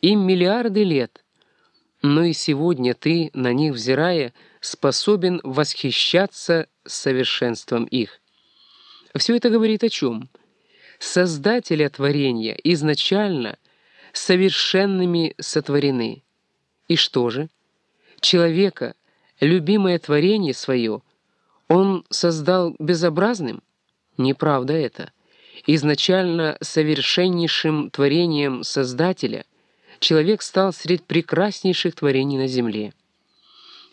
Им миллиарды лет. Но и сегодня ты, на них взирая, способен восхищаться совершенством их. Все это говорит о чем? Создателя творения изначально совершенными сотворены. И что же? Человека, любимое творение свое, он создал безобразным? Неправда это. Изначально совершеннейшим творением Создателя человек стал среди прекраснейших творений на земле.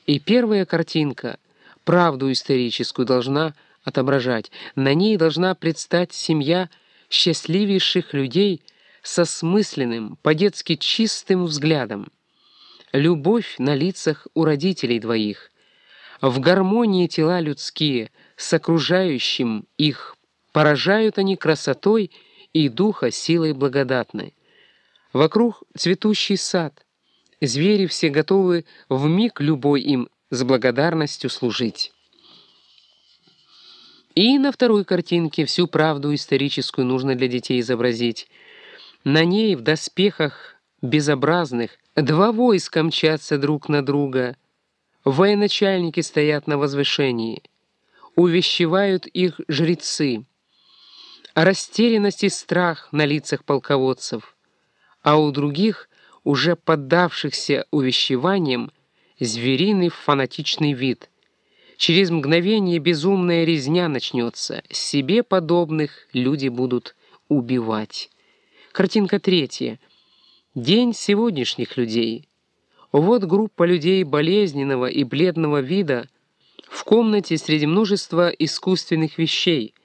И первая картинка, правду историческую, должна отображать. На ней должна предстать семья счастливейших людей со смысленным, по-детски чистым взглядом. Любовь на лицах у родителей двоих. В гармонии тела людские с окружающим их поражают они красотой и духа силой благодатной. Вокруг цветущий сад. Звери все готовы в миг любой им с благодарностью служить. И на второй картинке всю правду историческую нужно для детей изобразить. На ней в доспехах безобразных два войска мчатся друг на друга. Военачальники стоят на возвышении. Увещевают их жрецы растерянность и страх на лицах полководцев, а у других, уже поддавшихся увещеваниям, звериный фанатичный вид. Через мгновение безумная резня начнется, себе подобных люди будут убивать. Картинка третья. День сегодняшних людей. Вот группа людей болезненного и бледного вида в комнате среди множества искусственных вещей —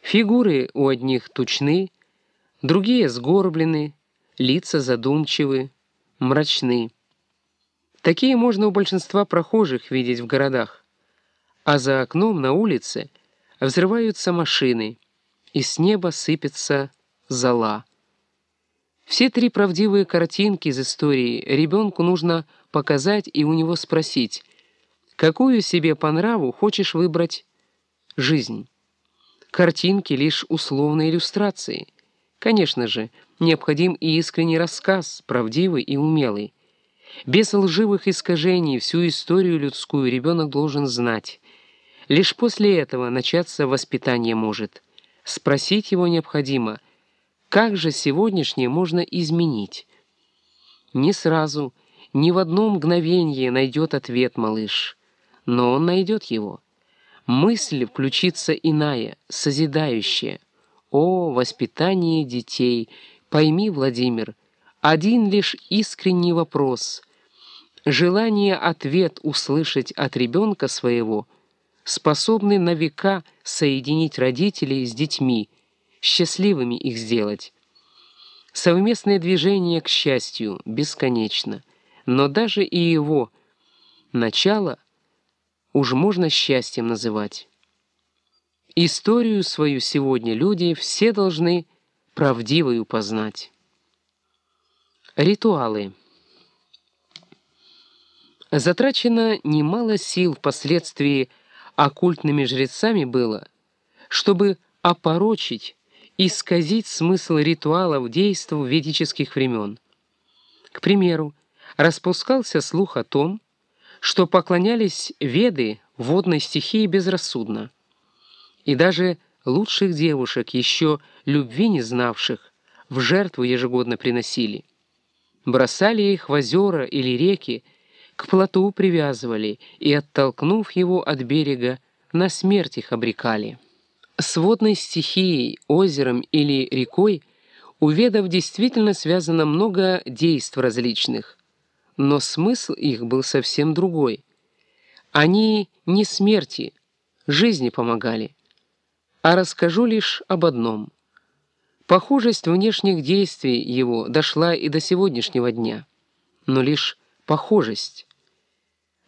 Фигуры у одних тучны, другие сгорблены, лица задумчивы, мрачны. Такие можно у большинства прохожих видеть в городах. А за окном на улице взрываются машины, и с неба сыпется зола. Все три правдивые картинки из истории ребенку нужно показать и у него спросить, какую себе по нраву хочешь выбрать жизнь. Картинки — лишь условные иллюстрации. Конечно же, необходим и искренний рассказ, правдивый и умелый. Без лживых искажений всю историю людскую ребенок должен знать. Лишь после этого начаться воспитание может. Спросить его необходимо, как же сегодняшнее можно изменить? Не сразу, ни в одно мгновение найдет ответ малыш, но он найдет его. Мысль включится иная, созидающая. О, воспитание детей! Пойми, Владимир, один лишь искренний вопрос. Желание ответ услышать от ребенка своего способны на века соединить родителей с детьми, счастливыми их сделать. Совместное движение к счастью бесконечно, но даже и его начало — уж можно счастьем называть. Историю свою сегодня люди все должны правдивою познать. Ритуалы. Затрачено немало сил впоследствии оккультными жрецами было, чтобы опорочить, исказить смысл ритуалов действов ведических времен. К примеру, распускался слух о том, что поклонялись веды водной стихии безрассудно. И даже лучших девушек, еще любви не знавших, в жертву ежегодно приносили. Бросали их в озера или реки, к плоту привязывали и, оттолкнув его от берега, на смерть их обрекали. С водной стихией, озером или рекой у ведов действительно связано много действий различных, но смысл их был совсем другой. Они не смерти, жизни помогали. А расскажу лишь об одном. Похожесть внешних действий его дошла и до сегодняшнего дня. Но лишь похожесть.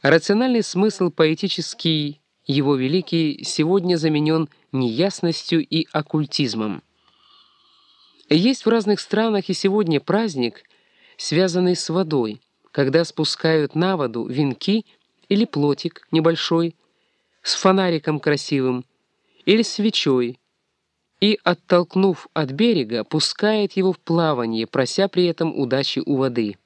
Рациональный смысл поэтический, его великий, сегодня заменен неясностью и оккультизмом. Есть в разных странах и сегодня праздник, связанный с водой, когда спускают на воду венки или плотик небольшой, с фонариком красивым или свечой, и, оттолкнув от берега, пускает его в плавание, прося при этом удачи у воды.